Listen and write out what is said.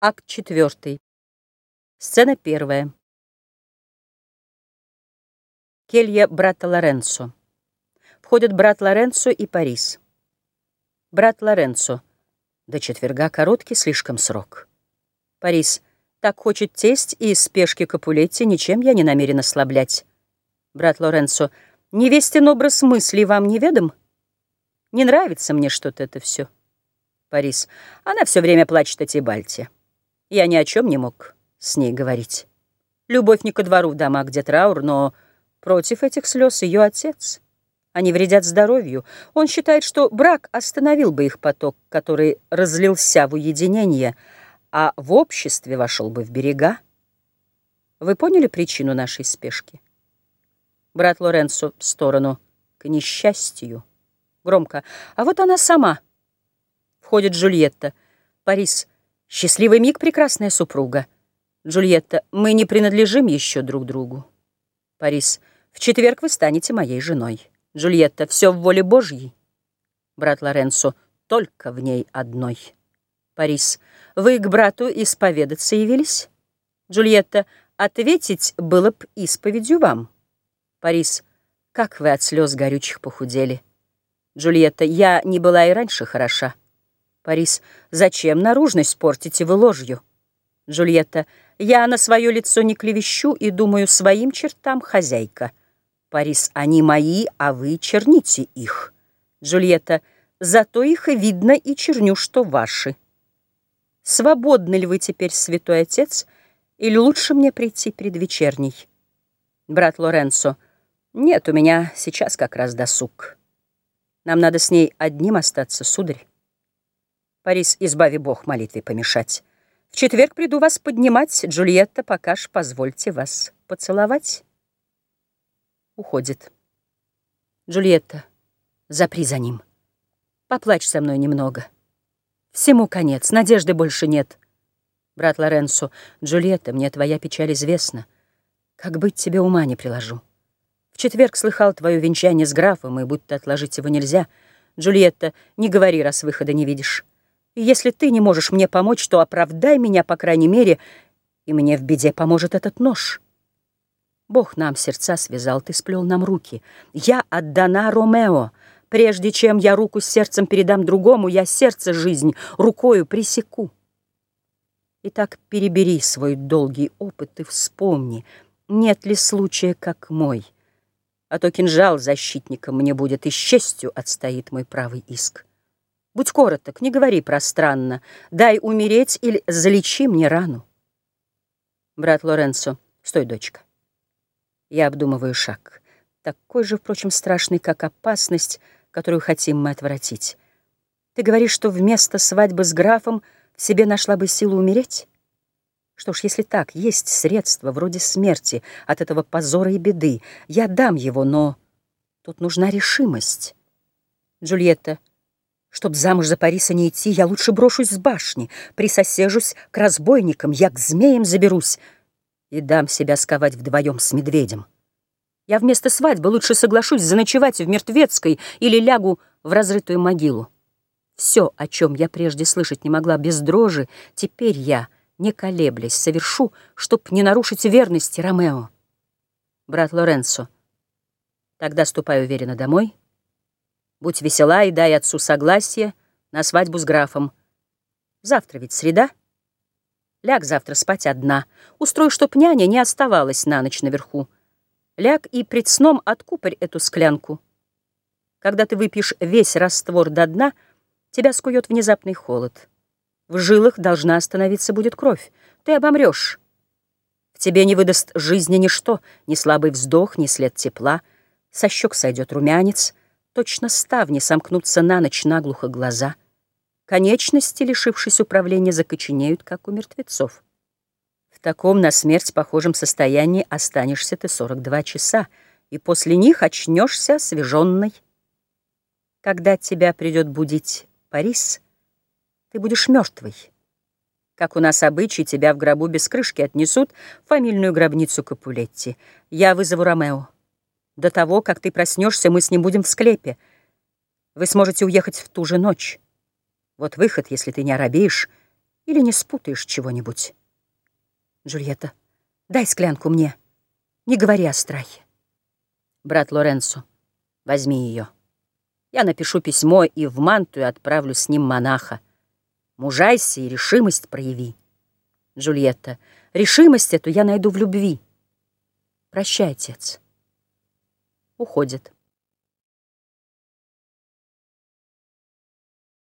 Акт четвертый. Сцена первая. Келья брата Лоренцо. Входят брат Лоренцо и Парис. Брат Лоренцо. До четверга короткий слишком срок. Парис. Так хочет тесть, и из спешки Капулетти ничем я не намерен ослаблять. Брат Лоренцо. Невестин образ мыслей вам неведом? Не нравится мне что-то это все. Парис. Она все время плачет о Тибальте. Я ни о чем не мог с ней говорить. Любовь не ко двору в дома, где траур, но против этих слез ее отец. Они вредят здоровью. Он считает, что брак остановил бы их поток, который разлился в уединение, а в обществе вошел бы в берега. Вы поняли причину нашей спешки? Брат Лоренцо в сторону. К несчастью. Громко. А вот она сама. Входит Джульетта. Парис. Счастливый миг, прекрасная супруга. Джульетта, мы не принадлежим еще друг другу. Парис, в четверг вы станете моей женой. Джульетта, все в воле Божьей. Брат Лоренцо, только в ней одной. Парис, вы к брату исповедаться явились? Джульетта, ответить было б исповедью вам. Парис, как вы от слез горючих похудели. Джульетта, я не была и раньше хороша. Парис. Зачем наружность портите вы ложью? Джульетта. Я на свое лицо не клевещу и думаю своим чертам хозяйка. Парис. Они мои, а вы черните их. Джульетта. Зато их и видно и черню, что ваши. Свободны ли вы теперь, святой отец, или лучше мне прийти предвечерней? Брат Лоренцо. Нет, у меня сейчас как раз досуг. Нам надо с ней одним остаться, сударь. Парис, избави бог молитве помешать. В четверг приду вас поднимать, Джульетта, пока ж позвольте вас поцеловать. Уходит. Джульетта, запри за ним. Поплачь со мной немного. Всему конец, надежды больше нет. Брат Лоренцо, Джульетта, мне твоя печаль известна. Как быть тебе ума не приложу. В четверг слыхал твое венчание с графом, и будто отложить его нельзя. Джульетта, не говори, раз выхода не видишь. И если ты не можешь мне помочь, то оправдай меня, по крайней мере, и мне в беде поможет этот нож. Бог нам сердца связал, ты сплел нам руки. Я отдана Ромео. Прежде чем я руку с сердцем передам другому, я сердце жизнь рукою пресеку. Итак, перебери свой долгий опыт и вспомни, нет ли случая, как мой. А то кинжал защитником мне будет, и с честью отстоит мой правый иск. Будь короток, не говори пространно. Дай умереть или залечи мне рану. Брат Лоренцо, стой, дочка. Я обдумываю шаг. Такой же, впрочем, страшный, как опасность, которую хотим мы отвратить. Ты говоришь, что вместо свадьбы с графом в себе нашла бы силу умереть? Что ж, если так, есть средства вроде смерти от этого позора и беды. Я дам его, но тут нужна решимость. Джульетта, Чтоб замуж за Париса не идти, я лучше брошусь с башни, присосежусь к разбойникам, я к змеям заберусь и дам себя сковать вдвоем с медведем. Я вместо свадьбы лучше соглашусь заночевать в мертвецкой или лягу в разрытую могилу. Все, о чем я прежде слышать не могла без дрожи, теперь я, не колеблясь, совершу, чтоб не нарушить верности Ромео. Брат Лоренцо, тогда ступай уверенно домой — Будь весела и дай отцу согласие на свадьбу с графом. Завтра ведь среда. Ляг завтра спать одна. Устрой, чтоб няня не оставалась на ночь наверху. Ляг и пред сном откупорь эту склянку. Когда ты выпьешь весь раствор до дна, тебя скует внезапный холод. В жилах должна остановиться будет кровь. Ты обомрешь. В тебе не выдаст жизни ничто, ни слабый вздох, ни след тепла. Со щек сойдет румянец, Точно ставни сомкнутся на ночь наглухо глаза. Конечности, лишившись управления, закоченеют, как у мертвецов. В таком на смерть похожем состоянии останешься ты 42 часа, и после них очнешься освеженной. Когда тебя придет будить Парис, ты будешь мертвый. Как у нас обычай, тебя в гробу без крышки отнесут в фамильную гробницу Капулетти. Я вызову Ромео. До того, как ты проснешься, мы с ним будем в склепе. Вы сможете уехать в ту же ночь. Вот выход, если ты не оробеешь Или не спутаешь чего-нибудь? Джульетта, дай склянку мне. Не говори о страхе. Брат Лоренцо, возьми ее. Я напишу письмо и в мантую отправлю с ним монаха. Мужайся и решимость прояви. Джульетта, решимость эту я найду в любви. Прощай, отец. Уходит.